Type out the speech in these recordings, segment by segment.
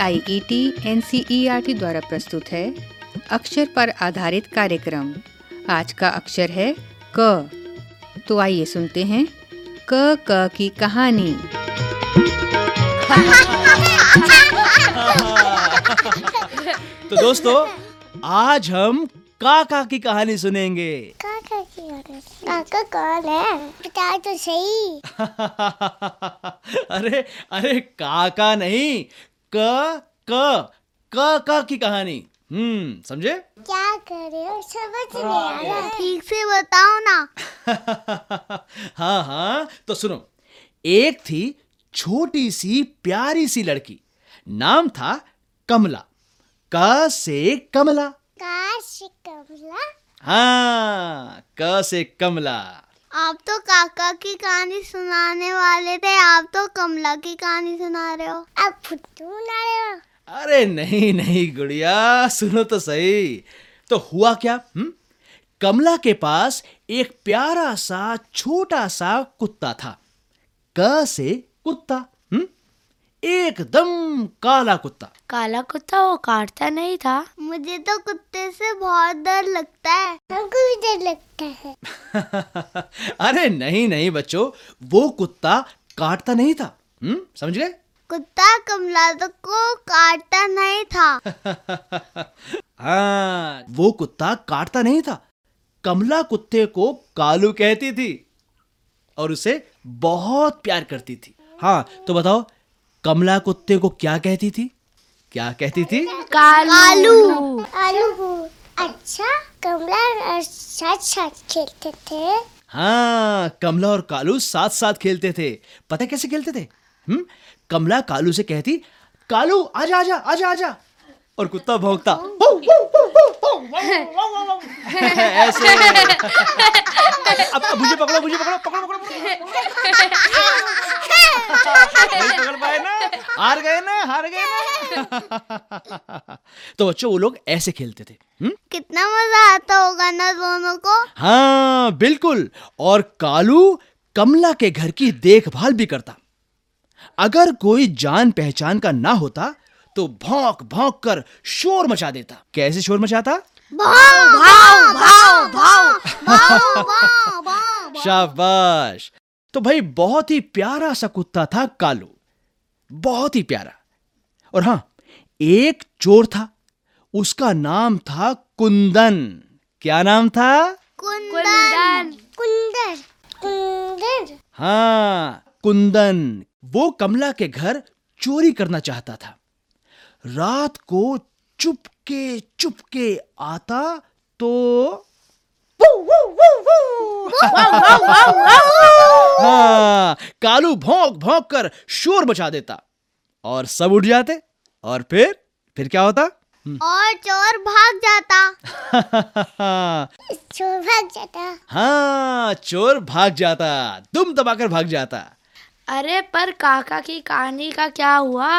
I E T N C E R T द्वारा प्रस्तुत है अक्षर पर आधारित कार्यक्रम। आज का अक्षर है क। तो आइए सुनते हैं क क की कहानी। तो दोस्तों आज हम काका की कहानी सुनेंगे। काका की काका कौन है? बता तो सही। अरे अरे काका नहीं क क क क की कहानी। हम्म समझे? क्या कर रहे हो समझ नहीं आ रहा ठीक से बताओ ना। हाँ हाँ तो सुनो। एक थी छोटी सी प्यारी सी लड़की। नाम था कमला। क से कमला। काश कमला? हाँ क से कमला। आप तो काका की कहानी सुनाने वाले थे आप तो कमला की कहानी सुना रहे हो। आप फुट्टू बना रहे हो? अरे नहीं नहीं गुड़िया सुनो तो सही। तो हुआ क्या हुँ? कमला के पास एक प्यारा सा छोटा सा कुत्ता था। क से कुत्ता हुँ? एकदम काला कुत्ता। काला कुत्ता वो काटता नहीं था। मुझे तो कुत्ते से बहुत डर लगता है। हमको भी डर लगता है। अरे नहीं नहीं बच्चों वो कुत्ता काटता नहीं था। हुँ? समझ गए? कुत्ता कमला तो को काटता नहीं था। हाँ वो कुत्ता काटता नहीं था। कमला कुत्ते को कालू कहती थी और उसे बहुत प्यार करती थी। हाँ तो बताओ कमला कुत्ते को क्या कहती थी? क्या कहती थी? कालू। आलू अच्छा कमला और साथ साथ खेलते थे। हाँ कमला और कालू साथ साथ खेलते थे। पता कैसे खेलते थे? हम्म? कमला कालू से कहती कालू आजा आजा आजा आजा। और कुत्ता भौंकता ऐसे। अब मुझे पकड़ो मुझे पकड़ो पकड़ो पकड़ो पकड़ो। ना हार गए ना हार गए ना। तो बच्चों वो लोग ऐसे खेलते थे हम्म? कितना मज़ा आता होगा ना दोनों को। हाँ बिल्कुल। और कालू कमला के घर की देखभाल भी करता। अगर कोई जान पहचान का ना होता तो भौंक भौंक कर शोर मचा देता। कैसे शोर मचाता? भाव भाव भाव भाव। शाबाश। तो भाई बहुत ही प्यारा सा कुत्ता था कालू। बहुत ही प्यारा। और हाँ एक चोर था उसका नाम था कुंदन। क्या नाम था? कुंदन। कुंदन। कुंदन। हाँ कुंदन। वो कमला के घर चोरी करना चाहता था। रात को चुपके चुपके आता तो हाँ कालू भौंक भौंक कर शोर मचा देता और सब उठ जाते और फिर फिर क्या होता और चोर भाग जाता चोर भाग जाता हाँ चोर भाग जाता दुम दबाकर भाग जाता अरे पर काका की कहानी का क्या हुआ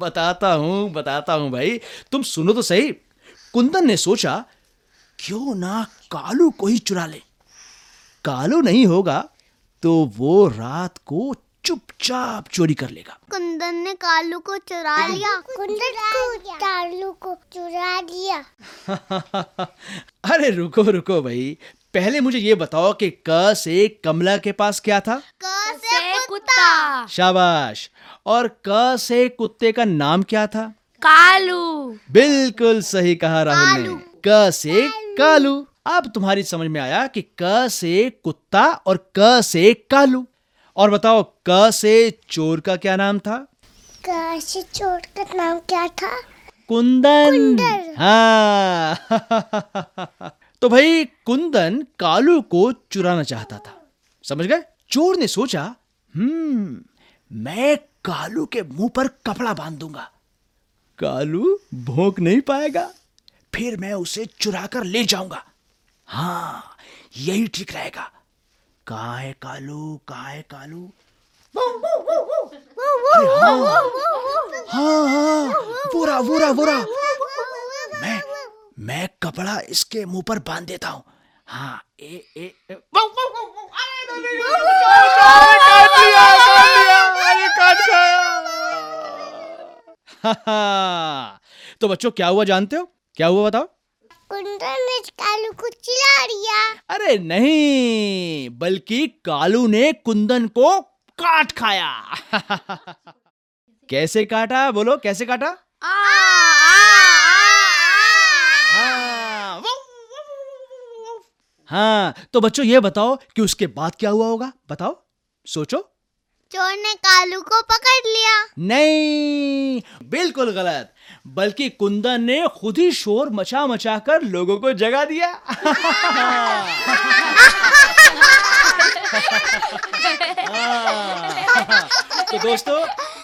बताता हूँ बताता हूँ भाई तुम सुनो तो सही कुंदन ने सोचा क्यों ना कालू को ही चुरा ले? कालू नहीं होगा तो वो रात को चुपचाप चोरी कर लेगा। कुंदन ने कालू को चुरा लिया। कुंदन को कालू को चुरा लिया। अरे रुको रुको भाई। पहले मुझे ये बताओ कि क से कमला के पास क्या था? कैसे कुत्ता। शाबाश। और क से कुत्ते का नाम क्या था? कालू। बिल्कुल सही कहा राहुल ने। क से कालू अब तुम्हारी समझ में आया कि क से कुत्ता और क से कालू। और बताओ क से चोर का क्या नाम था? कैसे चोर का नाम क्या था? कुंदन। हाँ। तो भाई कुंदन कालू को चुराना चाहता था। समझ गए? चोर ने सोचा हम्म मैं कालू के मुँह पर कपड़ा बाँध दूँगा कालू भोंक नहीं पाएगा। फिर मैं उसे चुरा कर ले जाऊँगा। हाँ यही ठीक रहेगा। कहा है कालू। कहा है कालू हाँ हाँ बुरा बुरा बुरा मैं मैं कपड़ा इसके मुँह पर बाँध देता हूँ। हाँ ए ए, ए। गया। बच्चों क्या हुआ जानते हो? क्या हुआ बताओ कुंदन ने कालू को चिल्ला दिया अरे नहीं बल्कि कालू ने कुंदन को काट खाया कैसे काटा बोलो कैसे काटा आ, आ, हाँ हाँ तो बच्चों ये बताओ कि उसके बाद क्या हुआ होगा बताओ सोचो चोर ने कालू को पकड़ लिया नहीं बिल्कुल गलत बल्कि कुंदन ने खुद ही शोर मचा मचा कर लोगों को जगा दिया हाँ। तो दोस्तों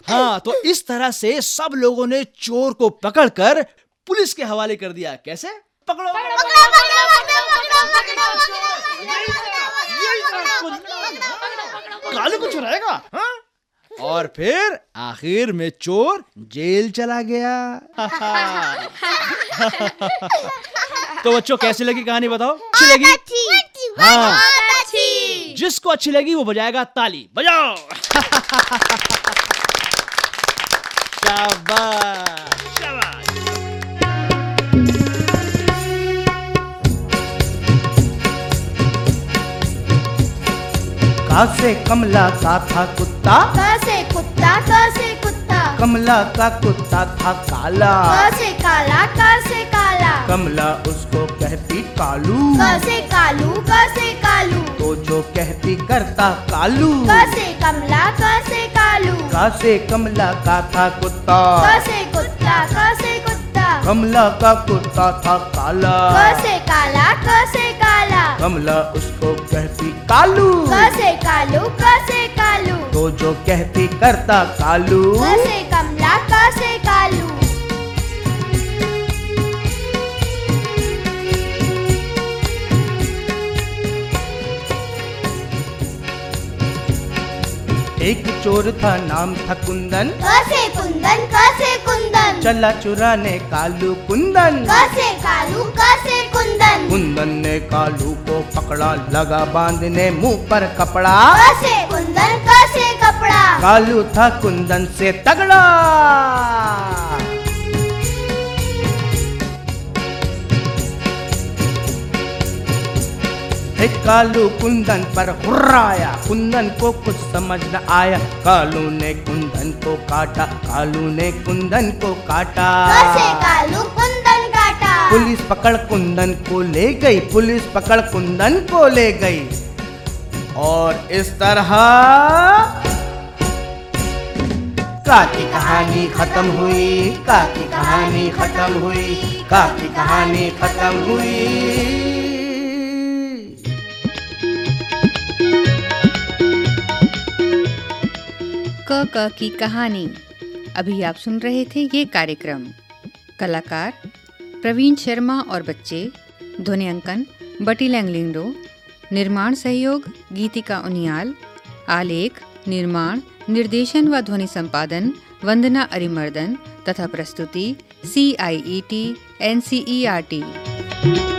हाँ तो इस तरह से सब लोगों ने चोर को पकड़कर पुलिस के हवाले कर दिया कैसे पकड़ो कालू को चुराएगा हाँ? और फिर आखिर में चोर जेल चला गया। तो बच्चों कैसी लगी कहानी बताओ? अच्छी लगी? हाँ। अच्छी। जिसको अच्छी लगी वो बजाएगा ताली। बजाओ! कासे कमला का था कुत्ता। कैसे कुत्ता कैसे कुत्ता। कमला का कुत्ता था काला। कैसे काला कैसे काला। कमला उसको कहती कालू। कैसे कालू कैसे कालू। तो जो कहती करता कालू। कैसे कमला कैसे कालू। कासे कमला का था कुत्ता। कैसे कुत्ता कैसे कुत्ता। कमला का कुत्ता था काला। कैसे काला कैसे काला? कमला उसको कहती कालू। कैसे कालू कैसे कालू? तो जो कहती करता कालू। कैसे कमला कैसे कालू? एक चोर था नाम था कुंदन। कैसे कुंदन कैसे कुंदन? चला चुराने कालू कुंदन। कैसे कालू कुंदन ने कालू को पकड़ा लगा बांधने मुँह पर कपड़ा। कैसे कुंदन कैसे कपड़ा? कालू था कुंदन से तगड़ा। कालू कुंदन पर हुर्राया कुंदन को कुछ समझ न आया। कालू ने कुंदन को काटा कालू ने कुंदन को काटा। कैसे कालू? पुलिस पकड़ कुंदन को ले गई, पुलिस पकड़ कुंदन को ले गई। और इस तरह का की कहानी खत्म हुई का की कहानी खत्म हुई का की कहानी खत्म हुई। क क की कहानी। अभी आप सुन रहे थे ये कार्यक्रम, कलाकार प्रवीण शर्मा और बच्चे, ध्वनि अंकन, बटी लैंगलिंगडो, निर्माण सहयोग, गीतिका उनियाल, आलेख, निर्माण, निर्देशन व ध्वनि संपादन, वंदना अरिमर्दन तथा प्रस्तुति C I E T N C E R T